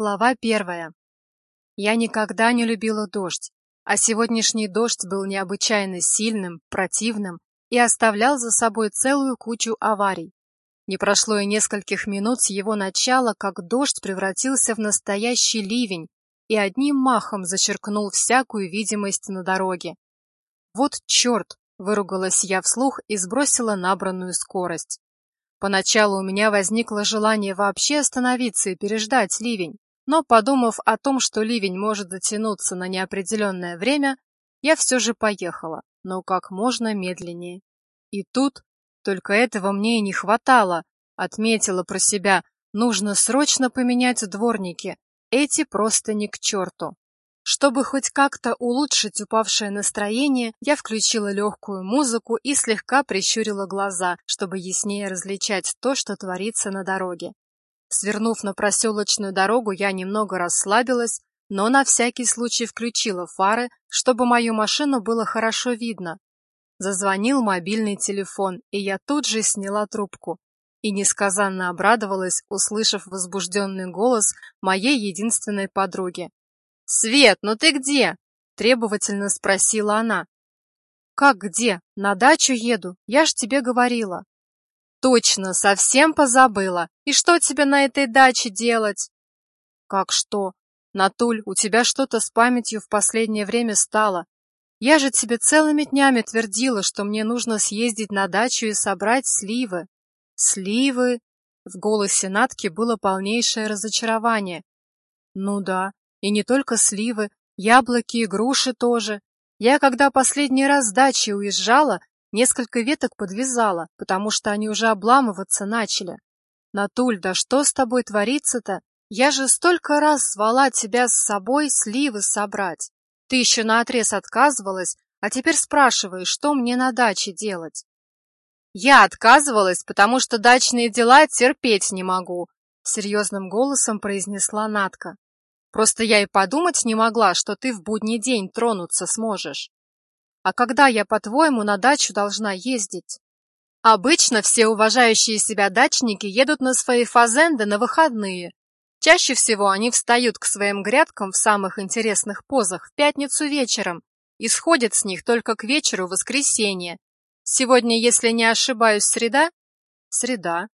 Глава первая. Я никогда не любила дождь, а сегодняшний дождь был необычайно сильным, противным и оставлял за собой целую кучу аварий. Не прошло и нескольких минут с его начала, как дождь превратился в настоящий ливень и одним махом зачеркнул всякую видимость на дороге. «Вот черт!» — выругалась я вслух и сбросила набранную скорость. Поначалу у меня возникло желание вообще остановиться и переждать ливень, но, подумав о том, что ливень может затянуться на неопределенное время, я все же поехала, но как можно медленнее. И тут, только этого мне и не хватало, отметила про себя, нужно срочно поменять дворники, эти просто не к черту. Чтобы хоть как-то улучшить упавшее настроение, я включила легкую музыку и слегка прищурила глаза, чтобы яснее различать то, что творится на дороге. Свернув на проселочную дорогу, я немного расслабилась, но на всякий случай включила фары, чтобы мою машину было хорошо видно. Зазвонил мобильный телефон, и я тут же сняла трубку. И несказанно обрадовалась, услышав возбужденный голос моей единственной подруги. «Свет, ну ты где?» — требовательно спросила она. «Как где? На дачу еду, я ж тебе говорила». «Точно, совсем позабыла. И что тебе на этой даче делать?» «Как что? Натуль, у тебя что-то с памятью в последнее время стало. Я же тебе целыми днями твердила, что мне нужно съездить на дачу и собрать сливы». «Сливы?» В голосе Натки было полнейшее разочарование. «Ну да, и не только сливы, яблоки и груши тоже. Я, когда последний раз с дачи уезжала, несколько веток подвязала, потому что они уже обламываться начали. Натуль, да что с тобой творится-то? Я же столько раз звала тебя с собой сливы собрать. Ты еще наотрез отказывалась, а теперь спрашиваешь, что мне на даче делать. Я отказывалась, потому что дачные дела терпеть не могу, серьезным голосом произнесла Натка. Просто я и подумать не могла, что ты в будний день тронуться сможешь. А когда я, по-твоему, на дачу должна ездить? Обычно все уважающие себя дачники едут на свои фазенды на выходные. Чаще всего они встают к своим грядкам в самых интересных позах в пятницу вечером и сходят с них только к вечеру воскресенья. Сегодня, если не ошибаюсь, среда? Среда.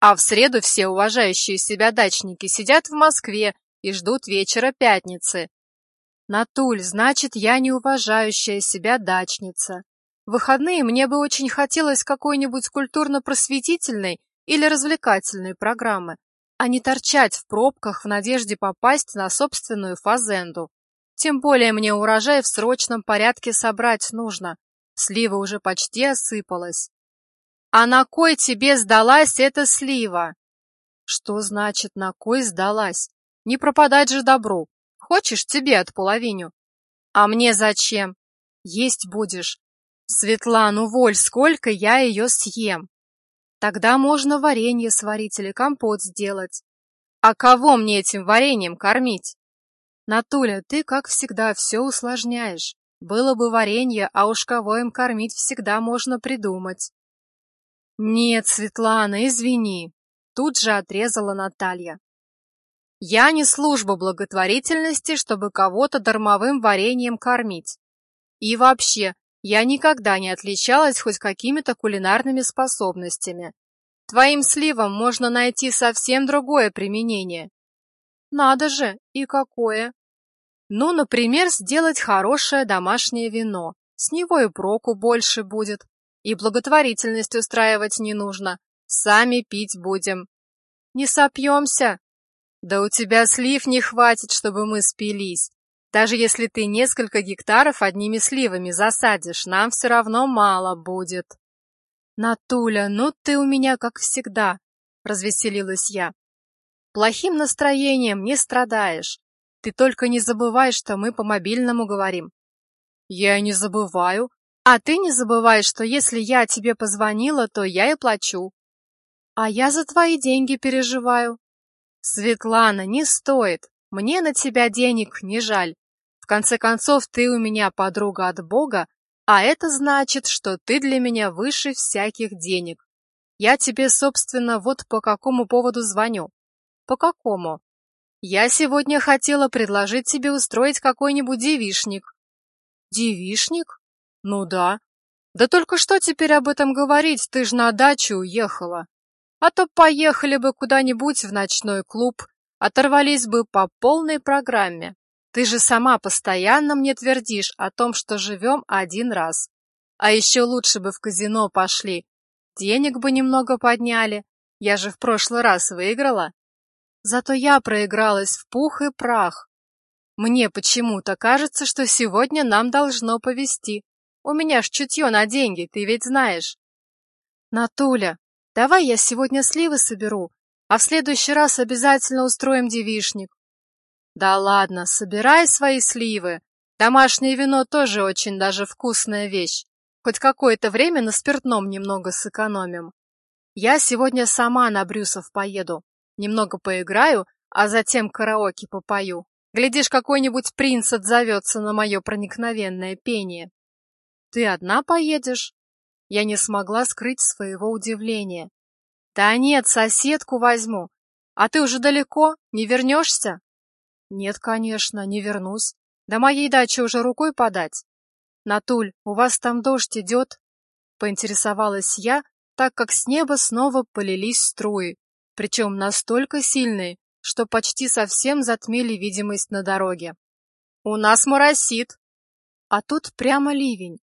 А в среду все уважающие себя дачники сидят в Москве и ждут вечера пятницы. Натуль, значит, я неуважающая себя дачница. В выходные мне бы очень хотелось какой-нибудь культурно-просветительной или развлекательной программы, а не торчать в пробках в надежде попасть на собственную фазенду. Тем более мне урожай в срочном порядке собрать нужно. Слива уже почти осыпалась. А на кой тебе сдалась эта слива? Что значит на кой сдалась? Не пропадать же добру. Хочешь, тебе отполовиню. А мне зачем? Есть будешь. Светлану воль, сколько я ее съем. Тогда можно варенье сварить или компот сделать. А кого мне этим вареньем кормить? Натуля, ты, как всегда, все усложняешь. Было бы варенье, а уж кого им кормить всегда можно придумать. Нет, Светлана, извини. Тут же отрезала Наталья. Я не служба благотворительности, чтобы кого-то дармовым вареньем кормить. И вообще, я никогда не отличалась хоть какими-то кулинарными способностями. Твоим сливам можно найти совсем другое применение. Надо же, и какое? Ну, например, сделать хорошее домашнее вино. С него и проку больше будет. И благотворительность устраивать не нужно. Сами пить будем. Не сопьемся, да у тебя слив не хватит, чтобы мы спились. Даже если ты несколько гектаров одними сливами засадишь, нам все равно мало будет. Натуля, ну ты у меня как всегда, развеселилась я. Плохим настроением не страдаешь. Ты только не забывай, что мы по мобильному говорим. Я не забываю. А ты не забывай, что если я тебе позвонила, то я и плачу. А я за твои деньги переживаю. Светлана, не стоит. Мне на тебя денег не жаль. В конце концов, ты у меня подруга от Бога, а это значит, что ты для меня выше всяких денег. Я тебе, собственно, вот по какому поводу звоню. По какому? Я сегодня хотела предложить тебе устроить какой-нибудь девишник. Девишник? Ну да. Да только что теперь об этом говорить, ты ж на дачу уехала. А то поехали бы куда-нибудь в ночной клуб, оторвались бы по полной программе. Ты же сама постоянно мне твердишь о том, что живем один раз. А еще лучше бы в казино пошли. Денег бы немного подняли. Я же в прошлый раз выиграла. Зато я проигралась в пух и прах. Мне почему-то кажется, что сегодня нам должно повезти. У меня ж чутье на деньги, ты ведь знаешь. Натуля, давай я сегодня сливы соберу, а в следующий раз обязательно устроим девишник. Да ладно, собирай свои сливы. Домашнее вино тоже очень даже вкусная вещь. Хоть какое-то время на спиртном немного сэкономим. Я сегодня сама на Брюсов поеду. Немного поиграю, а затем караоке попою. Глядишь, какой-нибудь принц отзовется на мое проникновенное пение. Ты одна поедешь? Я не смогла скрыть своего удивления. Да нет, соседку возьму. А ты уже далеко? Не вернешься? Нет, конечно, не вернусь. До моей дачи уже рукой подать. Натуль, у вас там дождь идет? Поинтересовалась я, так как с неба снова полились струи, причем настолько сильные, что почти совсем затмили видимость на дороге. У нас моросит. А тут прямо ливень.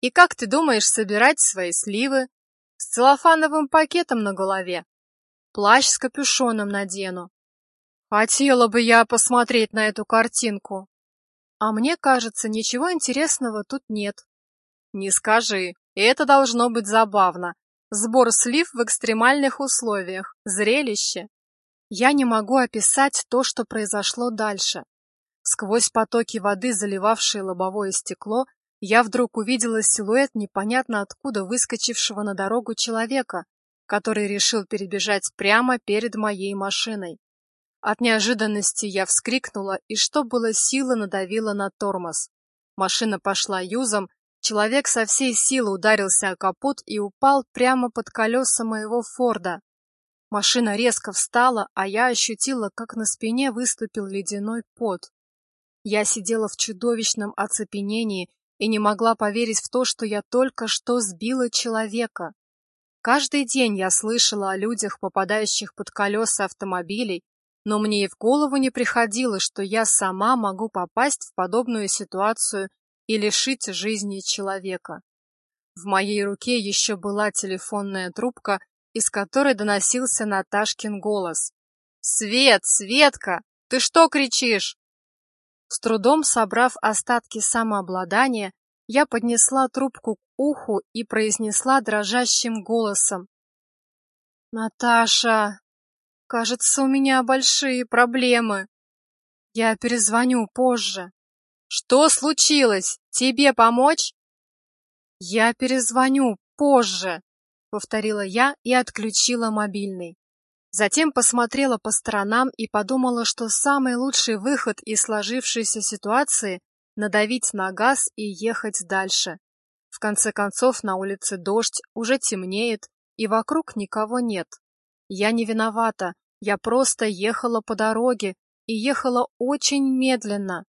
И как ты думаешь собирать свои сливы? С целлофановым пакетом на голове. Плащ с капюшоном надену. Хотела бы я посмотреть на эту картинку. А мне кажется, ничего интересного тут нет. Не скажи, это должно быть забавно. Сбор слив в экстремальных условиях. Зрелище. Я не могу описать то, что произошло дальше. Сквозь потоки воды, заливавшие лобовое стекло, я вдруг увидела силуэт непонятно откуда выскочившего на дорогу человека, который решил перебежать прямо перед моей машиной. От неожиданности я вскрикнула и, что было силы, надавила на тормоз. Машина пошла юзом, человек со всей силы ударился о капот и упал прямо под колеса моего Форда. Машина резко встала, а я ощутила, как на спине выступил ледяной пот. Я сидела в чудовищном оцепенении и не могла поверить в то, что я только что сбила человека. Каждый день я слышала о людях, попадающих под колеса автомобилей, но мне и в голову не приходило, что я сама могу попасть в подобную ситуацию и лишить жизни человека. В моей руке еще была телефонная трубка, из которой доносился Наташкин голос. «Свет, Светка, ты что кричишь?» С трудом собрав остатки самообладания, я поднесла трубку к уху и произнесла дрожащим голосом. «Наташа, кажется, у меня большие проблемы. Я перезвоню позже». «Что случилось? Тебе помочь?» «Я перезвоню позже», — повторила я и отключила мобильный. Затем посмотрела по сторонам и подумала, что самый лучший выход из сложившейся ситуации — надавить на газ и ехать дальше. В конце концов, на улице дождь, уже темнеет, и вокруг никого нет. Я не виновата, я просто ехала по дороге и ехала очень медленно.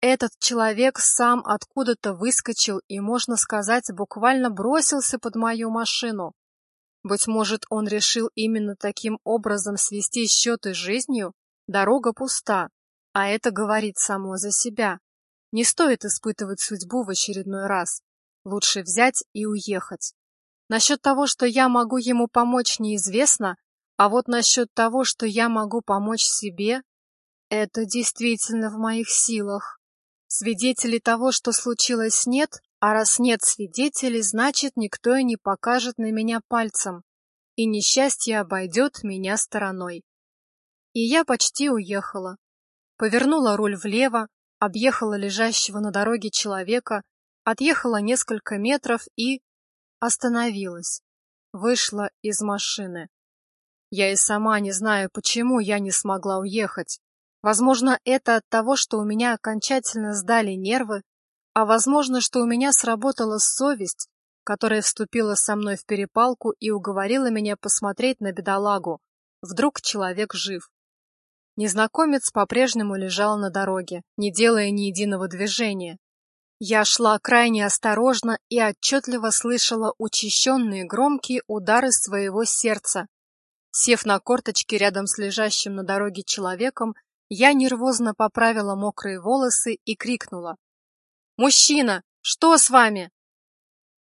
Этот человек сам откуда-то выскочил и, можно сказать, буквально бросился под мою машину. Быть может, он решил именно таким образом свести счеты с жизнью? Дорога пуста, а это говорит само за себя. Не стоит испытывать судьбу в очередной раз. Лучше взять и уехать. Насчет того, что я могу ему помочь, неизвестно, а вот насчет того, что я могу помочь себе, это действительно в моих силах. Свидетелей того, что случилось, нет, а раз нет свидетелей, значит, никто и не покажет на меня пальцем, и несчастье обойдет меня стороной. И я почти уехала. Повернула руль влево, объехала лежащего на дороге человека, отъехала несколько метров и... остановилась. Вышла из машины. Я и сама не знаю, почему я не смогла уехать. Возможно, это от того, что у меня окончательно сдали нервы, а возможно, что у меня сработала совесть, которая вступила со мной в перепалку и уговорила меня посмотреть на бедолагу. Вдруг человек жив. Незнакомец по-прежнему лежал на дороге, не делая ни единого движения. Я шла крайне осторожно и отчетливо слышала учащенные громкие удары своего сердца. Сев на корточки рядом с лежащим на дороге человеком, я нервозно поправила мокрые волосы и крикнула. «Мужчина, что с вами?»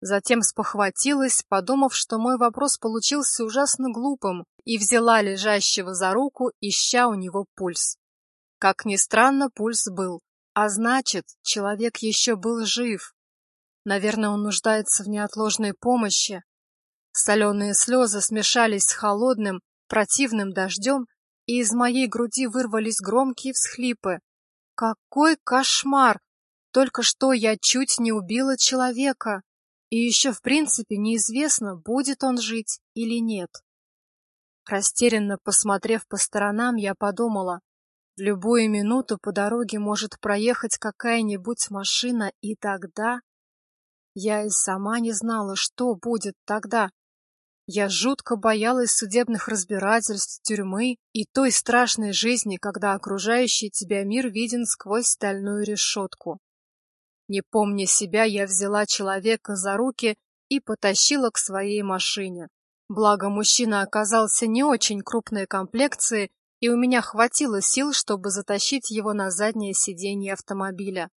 Затем спохватилась, подумав, что мой вопрос получился ужасно глупым, и взяла лежащего за руку, ища у него пульс. Как ни странно, пульс был, а значит, человек еще был жив. Наверное, он нуждается в неотложной помощи. Соленые слезы смешались с холодным, противным дождем, и из моей груди вырвались громкие всхлипы. Какой кошмар! Только что я чуть не убила человека. И еще, в принципе, неизвестно, будет он жить или нет. Растерянно посмотрев по сторонам, я подумала, в любую минуту по дороге может проехать какая-нибудь машина, и тогда... Я и сама не знала, что будет тогда. Я жутко боялась судебных разбирательств, тюрьмы и той страшной жизни, когда окружающий тебя мир виден сквозь стальную решетку. Не помня себя, я взяла человека за руки и потащила к своей машине. Благо, мужчина оказался не очень крупной комплекции, и у меня хватило сил, чтобы затащить его на заднее сиденье автомобиля.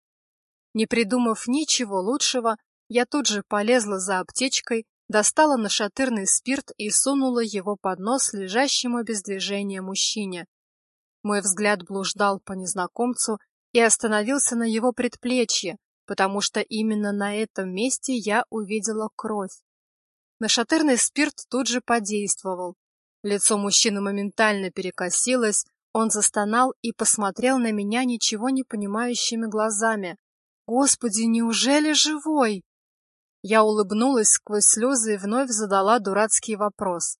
Не придумав ничего лучшего, я тут же полезла за аптечкой, достала нашатырный спирт и сунула его под нос лежащему без движения мужчине. Мой взгляд блуждал по незнакомцу и остановился на его предплечье, потому что именно на этом месте я увидела кровь. Нашатырный спирт тут же подействовал. Лицо мужчины моментально перекосилось, он застонал и посмотрел на меня ничего не понимающими глазами. «Господи, неужели живой?» Я улыбнулась сквозь слезы и вновь задала дурацкий вопрос.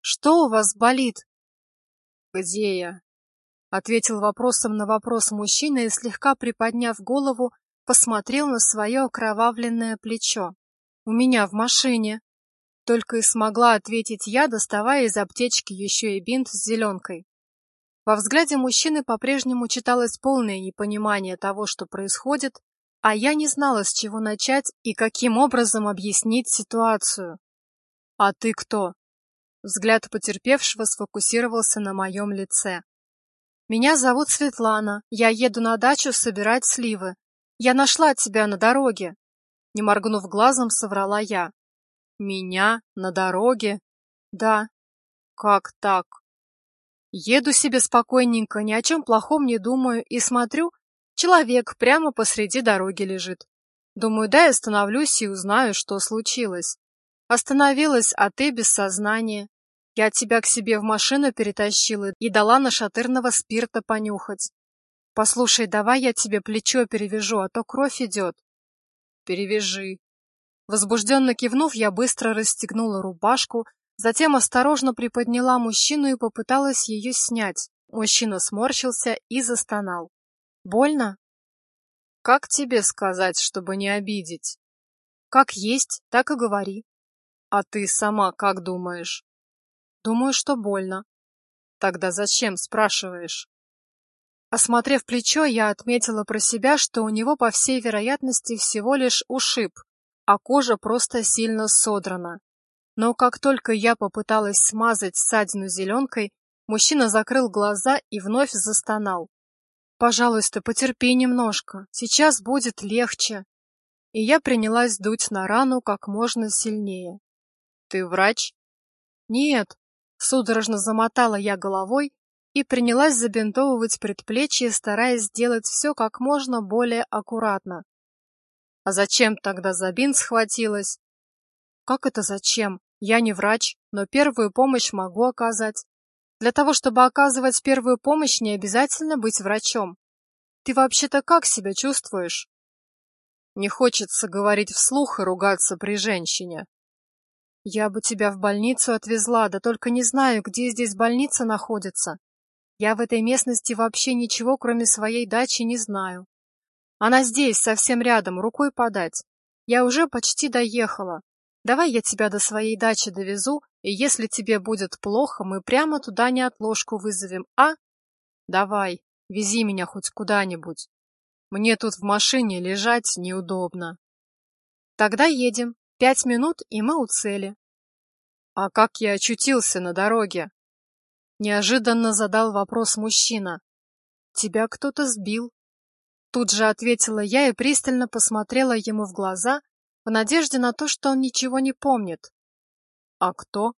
«Что у вас болит?» «Где я?» Ответил вопросом на вопрос мужчина и, слегка приподняв голову, посмотрел на свое окровавленное плечо. «У меня в машине!» Только и смогла ответить я, доставая из аптечки еще и бинт с зеленкой. Во взгляде мужчины по-прежнему читалось полное непонимание того, что происходит, а я не знала, с чего начать и каким образом объяснить ситуацию. «А ты кто?» Взгляд потерпевшего сфокусировался на моем лице. «Меня зовут Светлана. Я еду на дачу собирать сливы. Я нашла тебя на дороге. Не моргнув глазом, соврала я. Меня на дороге? Да. Как так? Еду себе спокойненько, ни о чем плохом не думаю и смотрю, человек прямо посреди дороги лежит. Думаю, да, я остановлюсь и узнаю, что случилось. Остановилась, а ты без сознания. Я тебя к себе в машину перетащила и дала нашатырного спирта понюхать. Послушай, давай я тебе плечо перевяжу, а то кровь идет. Перевяжи. Возбужденно кивнув, я быстро расстегнула рубашку, затем осторожно приподняла мужчину и попыталась ее снять. Мужчина сморщился и застонал. Больно? Как тебе сказать, чтобы не обидеть? Как есть, так и говори. А ты сама как думаешь? Думаю, что больно. Тогда зачем спрашиваешь? Осмотрев плечо, я отметила про себя, что у него, по всей вероятности, всего лишь ушиб, а кожа просто сильно содрана. Но как только я попыталась смазать ссадину зеленкой, мужчина закрыл глаза и вновь застонал. «Пожалуйста, потерпи немножко, сейчас будет легче». И я принялась дуть на рану как можно сильнее. «Ты врач?» «Нет», — судорожно замотала я головой и принялась забинтовывать предплечье, стараясь сделать все как можно более аккуратно. А зачем тогда за бинт схватилась? Как это зачем? Я не врач, но первую помощь могу оказать. Для того, чтобы оказывать первую помощь, не обязательно быть врачом. Ты вообще-то как себя чувствуешь? Не хочется говорить вслух и ругаться при женщине. Я бы тебя в больницу отвезла, да только не знаю, где здесь больница находится. Я в этой местности вообще ничего, кроме своей дачи, не знаю. Она здесь, совсем рядом, рукой подать. Я уже почти доехала. Давай я тебя до своей дачи довезу, и если тебе будет плохо, мы прямо туда неотложку вызовем, а? Давай, вези меня хоть куда-нибудь. Мне тут в машине лежать неудобно. Тогда едем. Пять минут, и мы у цели. А как я очутился на дороге? Неожиданно задал вопрос мужчина. Тебя кто-то сбил. Тут же ответила я и пристально посмотрела ему в глаза, в надежде на то, что он ничего не помнит. А кто?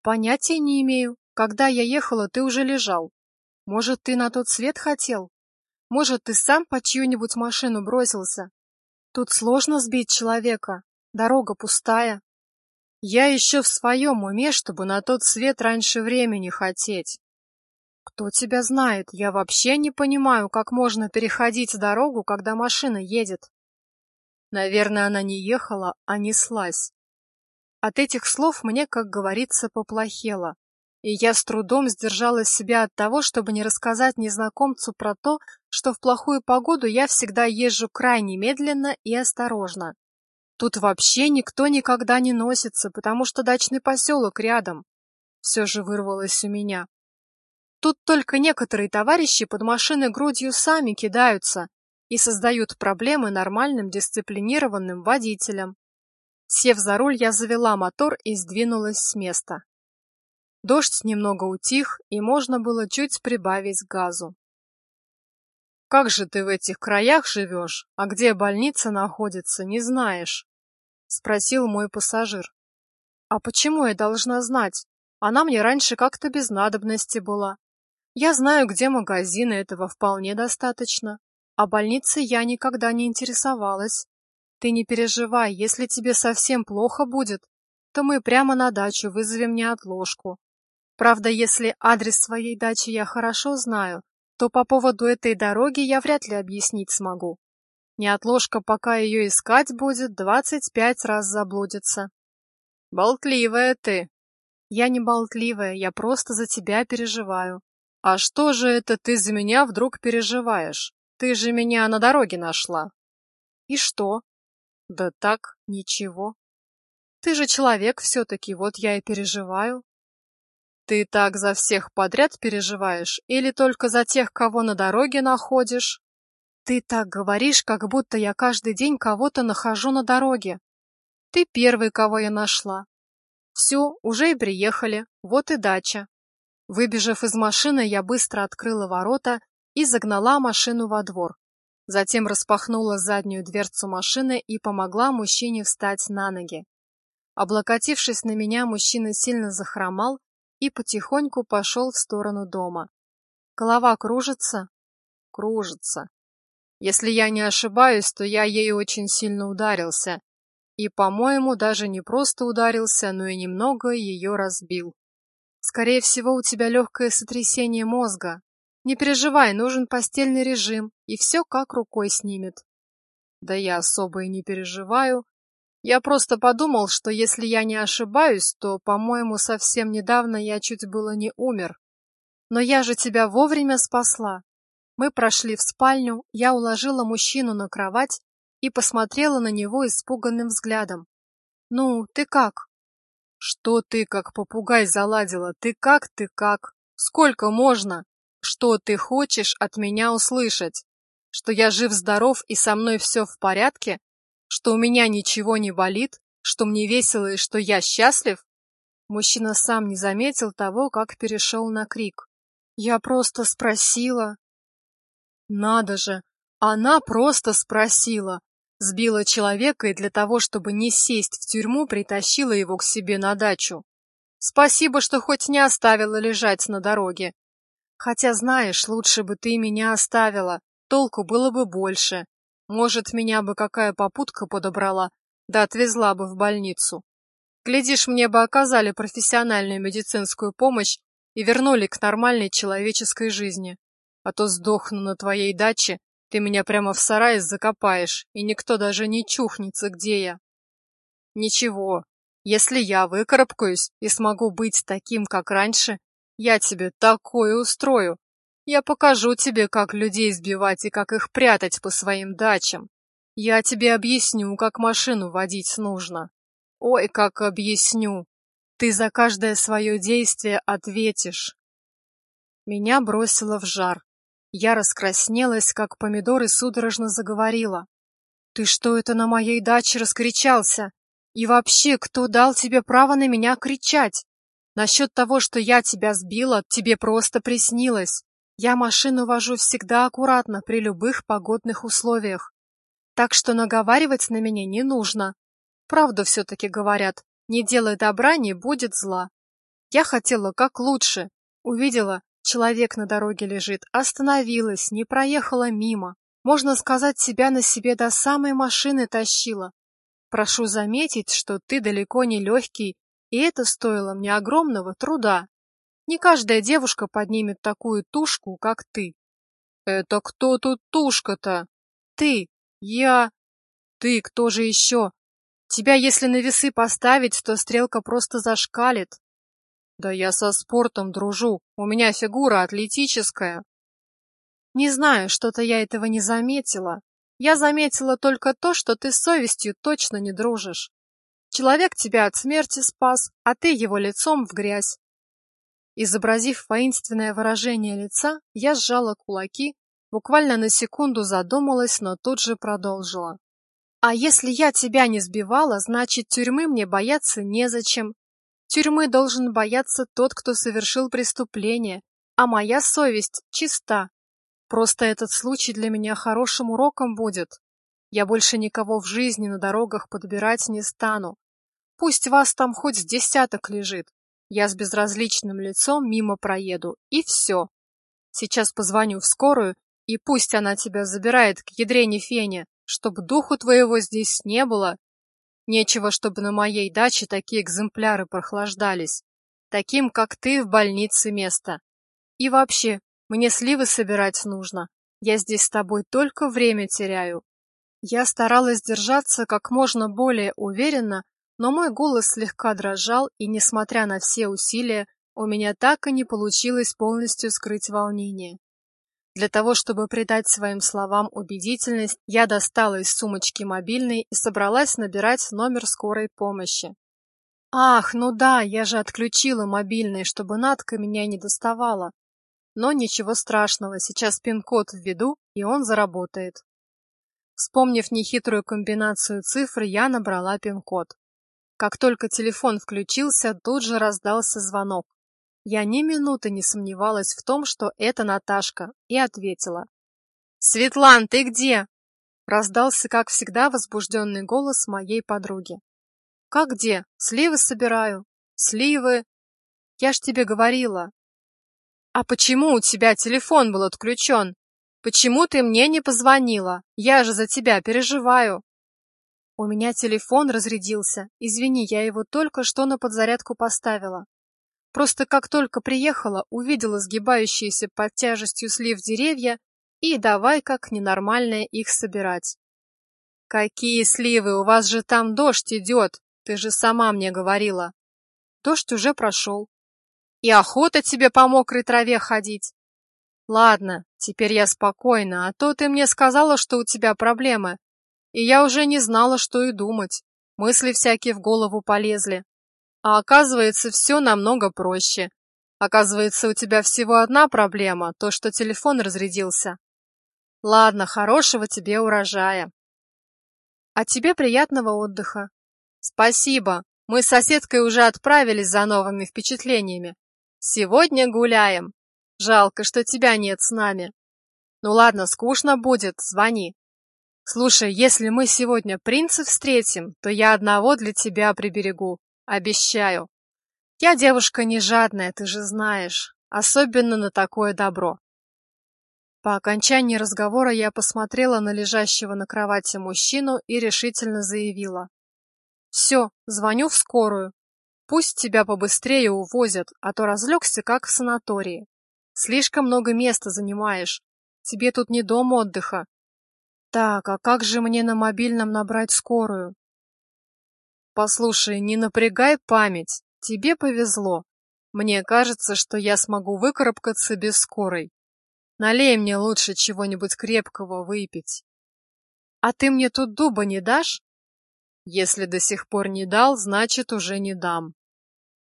Понятия не имею. Когда я ехала, ты уже лежал. Может, ты на тот свет хотел? Может, ты сам по чью-нибудь машину бросился? Тут сложно сбить человека. Дорога пустая. Я еще в своем уме, чтобы на тот свет раньше времени хотеть. Кто тебя знает? Я вообще не понимаю, как можно переходить дорогу, когда машина едет. Наверное, она не ехала, а неслась. От этих слов мне, как говорится, поплохело, и я с трудом сдержала себя от того, чтобы не рассказать незнакомцу про то, что в плохую погоду я всегда езжу крайне медленно и осторожно. Тут вообще никто никогда не носится, потому что дачный поселок рядом. Все же вырвалось у меня. Тут только некоторые товарищи под машины грудью сами кидаются и создают проблемы нормальным дисциплинированным водителям. Сев за руль, я завела мотор и сдвинулась с места. Дождь немного утих, и можно было чуть прибавить газу. «Как же ты в этих краях живешь, а где больница находится, не знаешь?» — спросил мой пассажир. «А почему я должна знать? Она мне раньше как-то без надобности была. Я знаю, где магазины, этого вполне достаточно. А больницей я никогда не интересовалась. Ты не переживай, если тебе совсем плохо будет, то мы прямо на дачу вызовем неотложку. Правда, если адрес своей дачи я хорошо знаю, то по поводу этой дороги я вряд ли объяснить смогу. Неотложка, пока ее искать будет, двадцать пять раз заблудится. Болтливая ты. Я не болтливая, я просто за тебя переживаю. «А что же это ты за меня вдруг переживаешь? Ты же меня на дороге нашла». «И что?» «Да так, ничего. Ты же человек все-таки, вот я и переживаю». «Ты так за всех подряд переживаешь или только за тех, кого на дороге находишь?» «Ты так говоришь, как будто я каждый день кого-то нахожу на дороге. Ты первый, кого я нашла. Все, уже и приехали, вот и дача. Выбежав из машины, я быстро открыла ворота и загнала машину во двор. Затем распахнула заднюю дверцу машины и помогла мужчине встать на ноги. Облокотившись на меня, мужчина сильно захромал и потихоньку пошел в сторону дома. Голова кружится? Кружится. Если я не ошибаюсь, то я ею очень сильно ударился. И, по-моему, даже не просто ударился, но и немного ее разбил. Скорее всего, у тебя легкое сотрясение мозга. Не переживай, нужен постельный режим, и все как рукой снимет. Да я особо и не переживаю. Я просто подумал, что если я не ошибаюсь, то, по-моему, совсем недавно я чуть было не умер. Но я же тебя вовремя спасла. Мы прошли в спальню, я уложила мужчину на кровать и посмотрела на него испуганным взглядом. «Ну, ты как?» Что ты как попугай заладила? Ты как, ты как? Сколько можно? Что ты хочешь от меня услышать? Что я жив-здоров и со мной все в порядке? Что у меня ничего не болит? Что мне весело и что я счастлив? Мужчина сам не заметил того, как перешел на крик. Я просто спросила. Надо же, она просто спросила. Сбила человека и для того, чтобы не сесть в тюрьму, притащила его к себе на дачу. Спасибо, что хоть не оставила лежать на дороге. Хотя, знаешь, лучше бы ты меня оставила, толку было бы больше. Может, меня бы какая попутка подобрала, да отвезла бы в больницу. Глядишь, мне бы оказали профессиональную медицинскую помощь и вернули к нормальной человеческой жизни. А то сдохну на твоей даче ты меня прямо в сарае закопаешь, и никто даже не чухнется, где я. Ничего, если я выкарабкаюсь и смогу быть таким, как раньше, я тебе такое устрою. Я покажу тебе, как людей сбивать и как их прятать по своим дачам. Я тебе объясню, как машину водить нужно. Ой, как объясню. Ты за каждое свое действие ответишь. Меня бросило в жар. Я раскраснелась, как помидор, и судорожно заговорила. «Ты что это на моей даче раскричался? И вообще, кто дал тебе право на меня кричать? Насчет того, что я тебя сбила, тебе просто приснилось. Я машину вожу всегда аккуратно при любых погодных условиях. Так что наговаривать на меня не нужно. Правду все-таки говорят, не делай добра, не будет зла. Я хотела как лучше. Увидела, человек на дороге лежит, остановилась, не проехала мимо. Можно сказать, себя на себе до самой машины тащила. Прошу заметить, что ты далеко не легкий, и это стоило мне огромного труда. Не каждая девушка поднимет такую тушку, как ты. Это кто тут тушка-то? Ты, я... Ты, кто же еще? Тебя, если на весы поставить, то стрелка просто зашкалит. Да я со спортом дружу, у меня фигура атлетическая. Не знаю, что-то я этого не заметила. Я заметила только то, что ты с совестью точно не дружишь. Человек тебя от смерти спас, а ты его лицом в грязь. Изобразив воинственное выражение лица, я сжала кулаки, буквально на секунду задумалась, но тут же продолжила. А если я тебя не сбивала, значит, тюрьмы мне бояться незачем. Тюрьмы должен бояться тот, кто совершил преступление, а моя совесть чиста. Просто этот случай для меня хорошим уроком будет. Я больше никого в жизни на дорогах подбирать не стану. Пусть вас там хоть с десяток лежит. Я с безразличным лицом мимо проеду, и все. Сейчас позвоню в скорую, и пусть она тебя забирает к ядрене фене чтоб духу твоего здесь не было. Нечего, чтобы на моей даче такие экземпляры прохлаждались. Таким, как ты, в больнице место. И вообще, мне сливы собирать нужно. Я здесь с тобой только время теряю. Я старалась держаться как можно более уверенно, но мой голос слегка дрожал, и, несмотря на все усилия, у меня так и не получилось полностью скрыть волнение. Для того, чтобы придать своим словам убедительность, я достала из сумочки мобильный и собралась набирать номер скорой помощи. Ах, ну да, я же отключила мобильный, чтобы Надка меня не доставала. Но ничего страшного, сейчас пин-код введу, и он заработает. Вспомнив нехитрую комбинацию цифр, я набрала пин-код. Как только телефон включился, тут же раздался звонок. Я ни минуты не сомневалась в том, что это Наташка, и ответила. «Светлан, ты где?» Раздался, как всегда, возбужденный голос моей подруги. «Как где? Сливы собираю». «Сливы?» «Я ж тебе говорила». «А почему у тебя телефон был отключен? Почему ты мне не позвонила? Я же за тебя переживаю». «У меня телефон разрядился. Извини, я его только что на подзарядку поставила. Просто как только приехала, увидела сгибающиеся под тяжестью слив деревья и давай как ненормальное их собирать. «Какие сливы? У вас же там дождь идет! Ты же сама мне говорила!» Дождь уже прошел. «И охота тебе по мокрой траве ходить!» «Ладно, теперь я спокойна, а то ты мне сказала, что у тебя проблемы, и я уже не знала, что и думать. Мысли всякие в голову полезли. А оказывается, все намного проще. Оказывается, у тебя всего одна проблема, то, что телефон разрядился. Ладно, хорошего тебе урожая. А тебе приятного отдыха. Спасибо. Мы с соседкой уже отправились за новыми впечатлениями. Сегодня гуляем. Жалко, что тебя нет с нами. Ну ладно, скучно будет, звони. Слушай, если мы сегодня принца встретим, то я одного для тебя приберегу. Обещаю. Я девушка не жадная, ты же знаешь, особенно на такое добро. По окончании разговора я посмотрела на лежащего на кровати мужчину и решительно заявила. «Все, звоню в скорую. Пусть тебя побыстрее увозят, а то разлегся, как в санатории. Слишком много места занимаешь. Тебе тут не дом отдыха. Так, а как же мне на мобильном набрать скорую? Послушай, не напрягай память. Тебе повезло. Мне кажется, что я смогу выкарабкаться без скорой. Налей мне лучше чего-нибудь крепкого выпить. А ты мне тут дуба не дашь? Если до сих пор не дал, значит, уже не дам.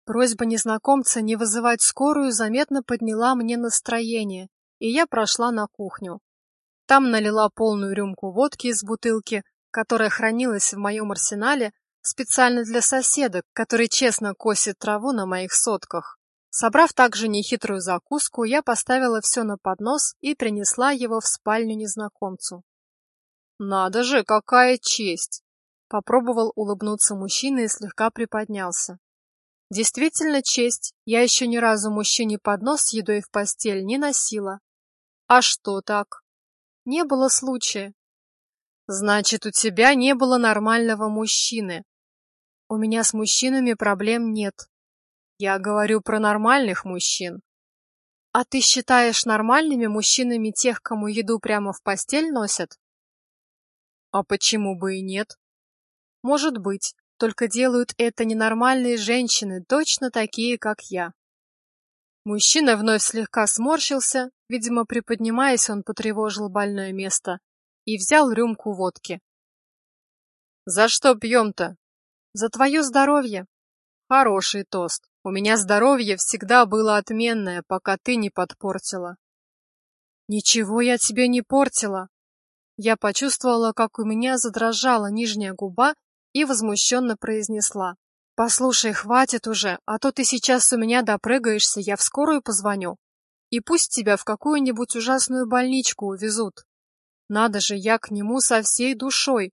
Просьба незнакомца не вызывать скорую заметно подняла мне настроение, и я прошла на кухню. Там налила полную рюмку водки из бутылки, которая хранилась в моем арсенале специально для соседа, который честно косит траву на моих сотках. Собрав также нехитрую закуску, я поставила все на поднос и принесла его в спальню незнакомцу. «Надо же, какая честь!» Попробовал улыбнуться мужчина и слегка приподнялся. Действительно честь, я еще ни разу мужчине поднос с едой в постель не носила. А что так? Не было случая. Значит, у тебя не было нормального мужчины. У меня с мужчинами проблем нет. Я говорю про нормальных мужчин. А ты считаешь нормальными мужчинами тех, кому еду прямо в постель носят? А почему бы и нет? Может быть, только делают это ненормальные женщины, точно такие, как я. Мужчина вновь слегка сморщился, видимо, приподнимаясь, он потревожил больное место и взял рюмку водки. «За что пьем-то?» «За твое здоровье!» «Хороший тост. У меня здоровье всегда было отменное, пока ты не подпортила. Ничего я тебе не портила. Я почувствовала, как у меня задрожала нижняя губа и возмущенно произнесла. Послушай, хватит уже, а то ты сейчас у меня допрыгаешься, я в скорую позвоню. И пусть тебя в какую-нибудь ужасную больничку увезут. Надо же, я к нему со всей душой.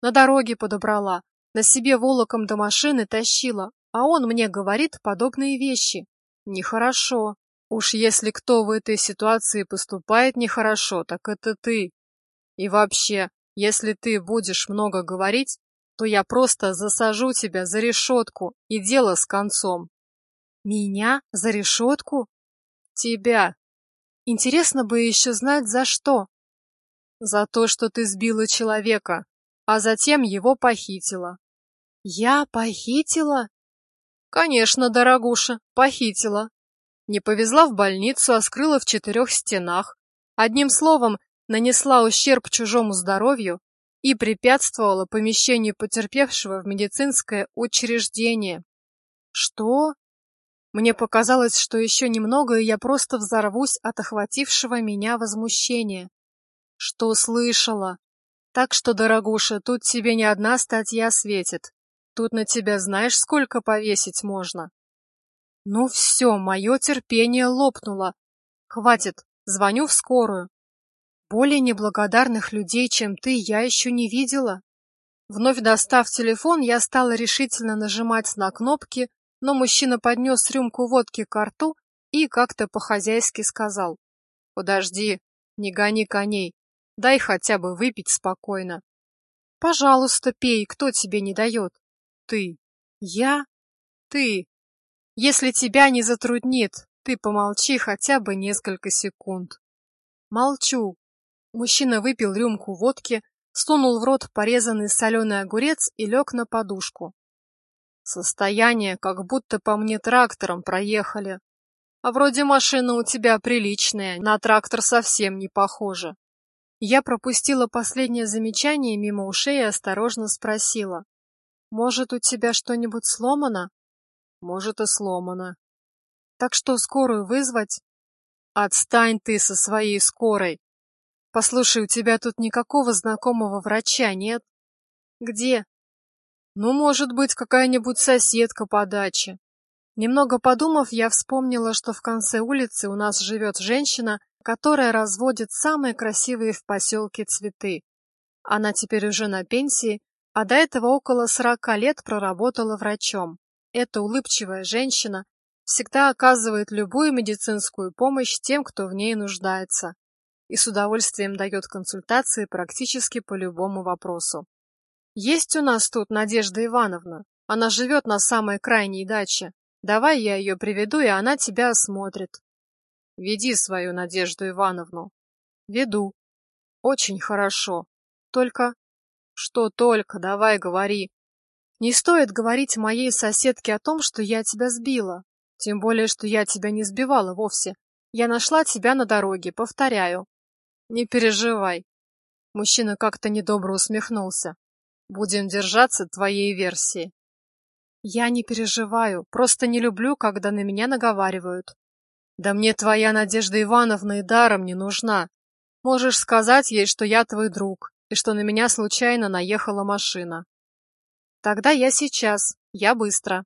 На дороге подобрала, на себе волоком до машины тащила, а он мне говорит подобные вещи. Нехорошо. Уж если кто в этой ситуации поступает нехорошо, так это ты. И вообще, если ты будешь много говорить, то я просто засажу тебя за решетку, и дело с концом. Меня? За решетку? Тебя. Интересно бы еще знать, за что. За то, что ты сбила человека, а затем его похитила. Я похитила? Конечно, дорогуша, похитила. Не повезла в больницу, а скрыла в четырех стенах. Одним словом, нанесла ущерб чужому здоровью и препятствовала помещению потерпевшего в медицинское учреждение. Что? Мне показалось, что еще немного, и я просто взорвусь от охватившего меня возмущения. Что слышала? Так что, дорогуша, тут тебе не одна статья светит. Тут на тебя знаешь, сколько повесить можно? Ну все, мое терпение лопнуло. Хватит, звоню в скорую. Более неблагодарных людей, чем ты, я еще не видела. Вновь достав телефон, я стала решительно нажимать на кнопки, но мужчина поднес рюмку водки к рту и как-то по-хозяйски сказал. «Подожди, не гони коней, дай хотя бы выпить спокойно». «Пожалуйста, пей, кто тебе не дает?» ты. Я? Ты. Если тебя не затруднит, ты помолчи хотя бы несколько секунд. Молчу. Мужчина выпил рюмку водки, сунул в рот порезанный соленый огурец и лег на подушку. Состояние, как будто по мне трактором проехали. А вроде машина у тебя приличная, на трактор совсем не похожа. Я пропустила последнее замечание мимо ушей и осторожно спросила. Может, у тебя что-нибудь сломано? Может, и сломано. Так что, скорую вызвать? Отстань ты со своей скорой. Послушай, у тебя тут никакого знакомого врача нет? Где? Ну, может быть, какая-нибудь соседка по даче. Немного подумав, я вспомнила, что в конце улицы у нас живет женщина, которая разводит самые красивые в поселке цветы. Она теперь уже на пенсии, а до этого около сорока лет проработала врачом. Эта улыбчивая женщина всегда оказывает любую медицинскую помощь тем, кто в ней нуждается, и с удовольствием дает консультации практически по любому вопросу. Есть у нас тут Надежда Ивановна. Она живет на самой крайней даче. Давай я ее приведу, и она тебя осмотрит. Веди свою Надежду Ивановну. Веду. Очень хорошо. Только что только, давай говори. Не стоит говорить моей соседке о том, что я тебя сбила. Тем более, что я тебя не сбивала вовсе. Я нашла тебя на дороге, повторяю. Не переживай. Мужчина как-то недобро усмехнулся. Будем держаться твоей версии. Я не переживаю, просто не люблю, когда на меня наговаривают. Да мне твоя Надежда Ивановна и даром не нужна. Можешь сказать ей, что я твой друг, и что на меня случайно наехала машина. Тогда я сейчас, я быстро.